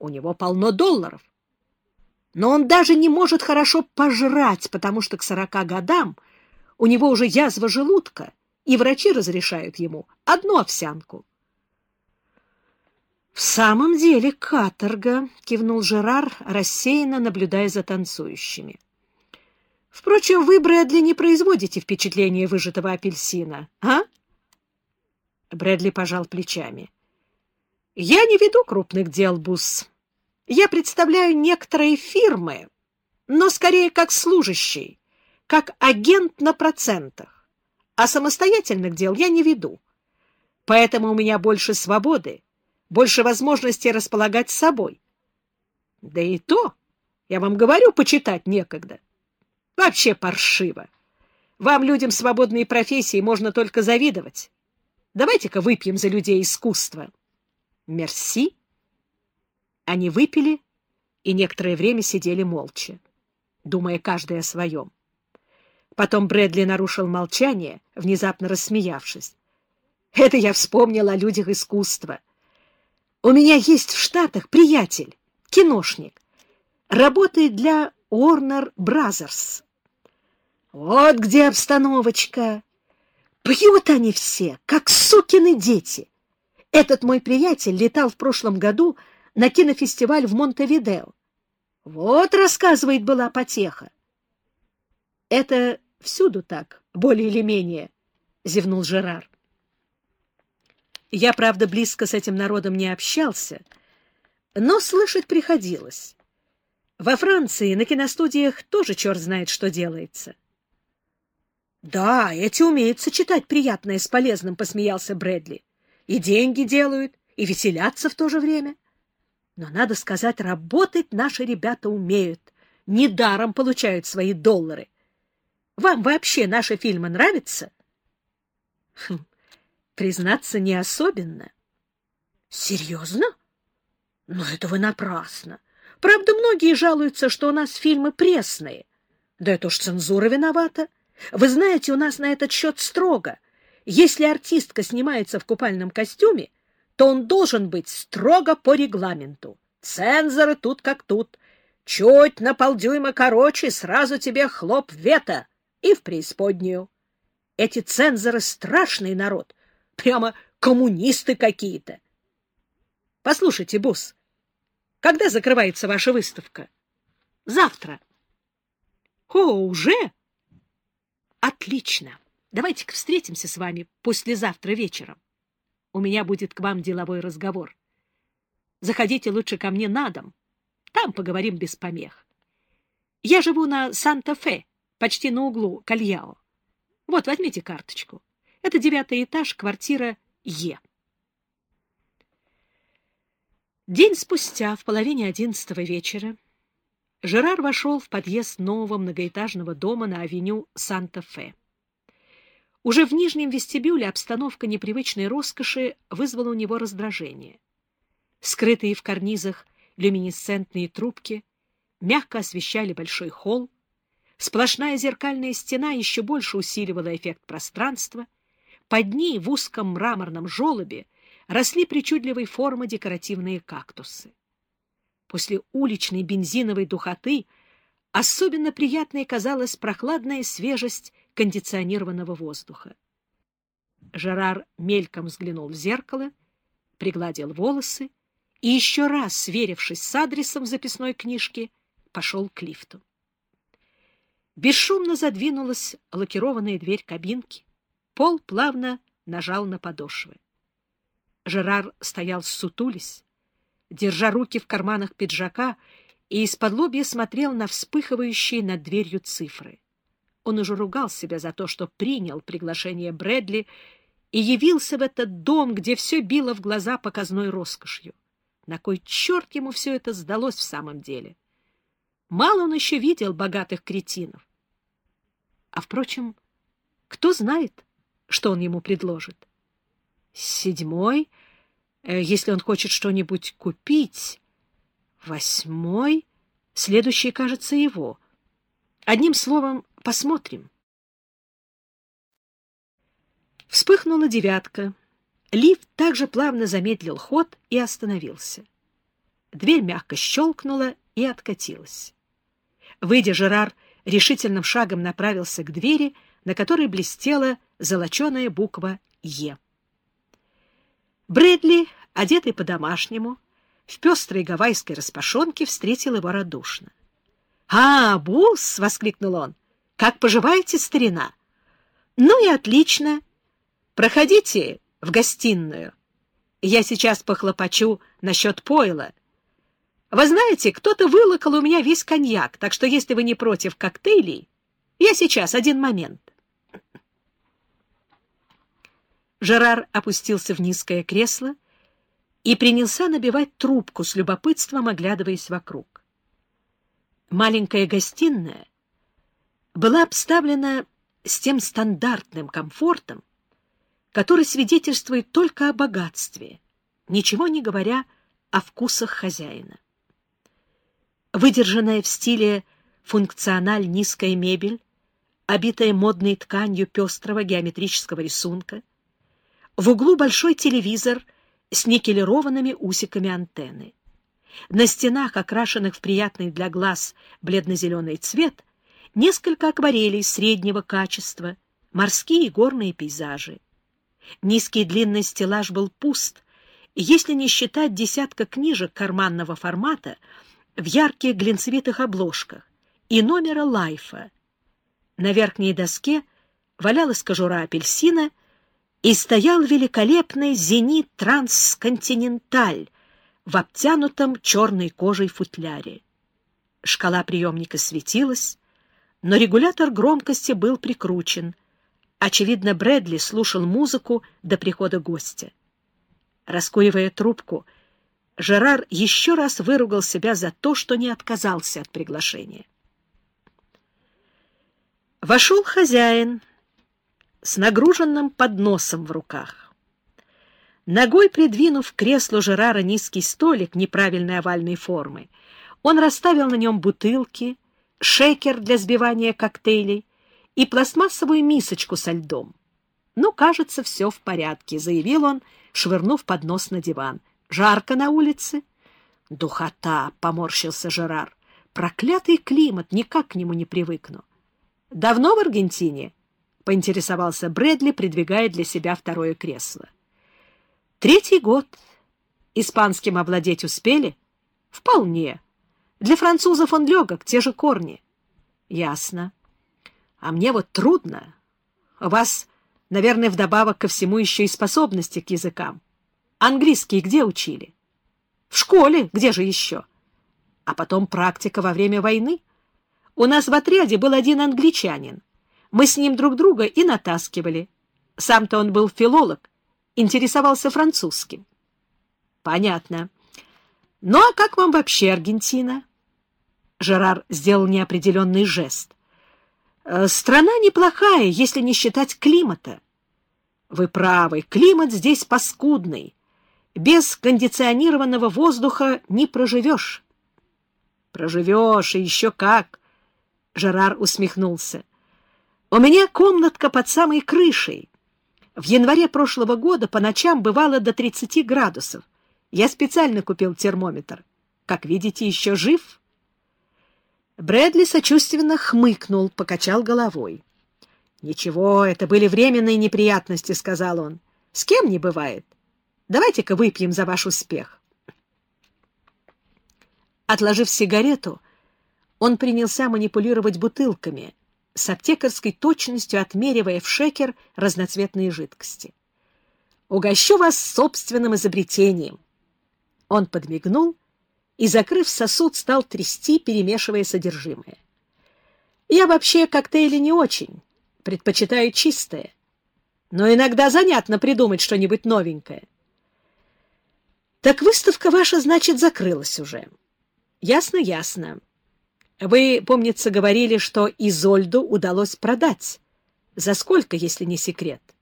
У него полно долларов. Но он даже не может хорошо пожрать, потому что к сорока годам у него уже язва желудка, и врачи разрешают ему одну овсянку. — В самом деле каторга, — кивнул Жерар, рассеянно наблюдая за танцующими. — Впрочем, вы, Брэдли, не производите впечатление выжатого апельсина, а? Брэдли пожал плечами. — Я не веду крупных дел, Бусс. Я представляю некоторые фирмы, но скорее как служащий, как агент на процентах, а самостоятельных дел я не веду. Поэтому у меня больше свободы больше возможностей располагать собой. Да и то, я вам говорю, почитать некогда. Вообще паршиво. Вам, людям свободной профессии, можно только завидовать. Давайте-ка выпьем за людей искусства. Мерси. Они выпили и некоторое время сидели молча, думая каждый о своем. Потом Брэдли нарушил молчание, внезапно рассмеявшись. Это я вспомнил о людях искусства. У меня есть в Штатах приятель, киношник. Работает для Warner Brothers. Вот где обстановочка. Пьют они все, как сукины дети. Этот мой приятель летал в прошлом году на кинофестиваль в Монтевидео. Вот, рассказывает, была потеха. Это всюду так, более или менее, — зевнул Жерар. Я, правда, близко с этим народом не общался, но слышать приходилось. Во Франции на киностудиях тоже черт знает, что делается. — Да, эти умеют сочетать приятное с полезным, — посмеялся Брэдли. — И деньги делают, и веселятся в то же время. Но, надо сказать, работать наши ребята умеют. Недаром получают свои доллары. Вам вообще наши фильмы нравятся? Хм, Признаться, не особенно. Серьезно? Но это вы напрасно. Правда, многие жалуются, что у нас фильмы пресные. Да это уж цензура виновата. Вы знаете, у нас на этот счет строго. Если артистка снимается в купальном костюме, то он должен быть строго по регламенту. Цензоры тут как тут. Чуть на полдюйма короче, сразу тебе хлоп вето и в преисподнюю. Эти цензоры — страшный народ. Прямо коммунисты какие-то. Послушайте, босс, когда закрывается ваша выставка? Завтра. О, уже? Отлично. Давайте-ка встретимся с вами послезавтра вечером. У меня будет к вам деловой разговор. Заходите лучше ко мне на дом. Там поговорим без помех. Я живу на Санта-Фе, почти на углу Кальяо. Вот, возьмите карточку. Это девятый этаж, квартира Е. День спустя, в половине одиннадцатого вечера, Жерар вошел в подъезд нового многоэтажного дома на авеню Санта-Фе. Уже в нижнем вестибюле обстановка непривычной роскоши вызвала у него раздражение. Скрытые в карнизах люминесцентные трубки мягко освещали большой холл, сплошная зеркальная стена еще больше усиливала эффект пространства — под ней в узком мраморном желобе росли причудливой формы декоративные кактусы. После уличной бензиновой духоты особенно приятной казалась прохладная свежесть кондиционированного воздуха. Жерар мельком взглянул в зеркало, пригладил волосы и, еще раз сверившись с адресом в записной книжке, пошел к лифту. Бесшумно задвинулась лакированная дверь кабинки. Пол плавно нажал на подошвы. Жерар стоял сутулись, держа руки в карманах пиджака, и из-под лобья смотрел на вспыхивающие над дверью цифры. Он уже ругал себя за то, что принял приглашение Брэдли и явился в этот дом, где все било в глаза показной роскошью. На кой черт ему все это сдалось в самом деле? Мало он еще видел богатых кретинов. А, впрочем, кто знает, что он ему предложит. Седьмой, э, если он хочет что-нибудь купить. Восьмой, следующий, кажется, его. Одним словом, посмотрим. Вспыхнула девятка. Лифт также плавно замедлил ход и остановился. Дверь мягко щелкнула и откатилась. Выйдя, Жерар решительным шагом направился к двери, на которой блестела золоченая буква «Е». Брэдли, одетый по-домашнему, в пестрой гавайской распашонке, встретил его радушно. — А, Бус! — воскликнул он. — Как поживаете, старина? — Ну и отлично. Проходите в гостиную. Я сейчас похлопочу насчет пойла. Вы знаете, кто-то вылокал у меня весь коньяк, так что если вы не против коктейлей, я сейчас, один момент. Жерар опустился в низкое кресло и принялся набивать трубку с любопытством, оглядываясь вокруг. Маленькая гостиная была обставлена с тем стандартным комфортом, который свидетельствует только о богатстве, ничего не говоря о вкусах хозяина. Выдержанная в стиле функциональ низкая мебель, обитая модной тканью пестрого геометрического рисунка, в углу большой телевизор с никелированными усиками антенны. На стенах, окрашенных в приятный для глаз бледно-зеленый цвет, несколько акварелей среднего качества, морские и горные пейзажи. Низкий длинный стеллаж был пуст, если не считать десятка книжек карманного формата в ярких глинцевитых обложках и номера «Лайфа». На верхней доске валялась кожура апельсина и стоял великолепный «Зенит Трансконтиненталь» в обтянутом черной кожей футляре. Шкала приемника светилась, но регулятор громкости был прикручен — Очевидно, Брэдли слушал музыку до прихода гостя. Раскуривая трубку, Жерар еще раз выругал себя за то, что не отказался от приглашения. Вошел хозяин с нагруженным подносом в руках. Ногой придвинув к креслу Жерара низкий столик неправильной овальной формы, он расставил на нем бутылки, шейкер для сбивания коктейлей, и пластмассовую мисочку со льдом. «Ну, кажется, все в порядке», — заявил он, швырнув поднос на диван. «Жарко на улице?» «Духота!» — поморщился Жерар. «Проклятый климат, никак к нему не привыкну». «Давно в Аргентине?» — поинтересовался Брэдли, придвигая для себя второе кресло. «Третий год. Испанским овладеть успели?» «Вполне. Для французов он легок, те же корни». «Ясно. А мне вот трудно. У вас, наверное, вдобавок ко всему еще и способности к языкам. Английский где учили? В школе, где же еще? А потом практика во время войны. У нас в отряде был один англичанин. Мы с ним друг друга и натаскивали. Сам-то он был филолог, интересовался французским. Понятно. Ну а как вам вообще Аргентина? Жерар сделал неопределенный жест. Э, страна неплохая, если не считать климата. Вы правы, климат здесь паскудный. Без кондиционированного воздуха не проживешь. Проживешь, и еще как. Жерар усмехнулся. У меня комнатка под самой крышей. В январе прошлого года по ночам бывало до 30 градусов. Я специально купил термометр. Как видите, еще жив. Брэдли сочувственно хмыкнул, покачал головой. «Ничего, это были временные неприятности», — сказал он. «С кем не бывает. Давайте-ка выпьем за ваш успех». Отложив сигарету, он принялся манипулировать бутылками, с аптекарской точностью отмеривая в шекер разноцветные жидкости. «Угощу вас собственным изобретением». Он подмигнул и, закрыв сосуд, стал трясти, перемешивая содержимое. Я вообще коктейли не очень, предпочитаю чистое, но иногда занятно придумать что-нибудь новенькое. Так выставка ваша, значит, закрылась уже. Ясно, ясно. Вы, помнится, говорили, что Изольду удалось продать. За сколько, если не секрет? —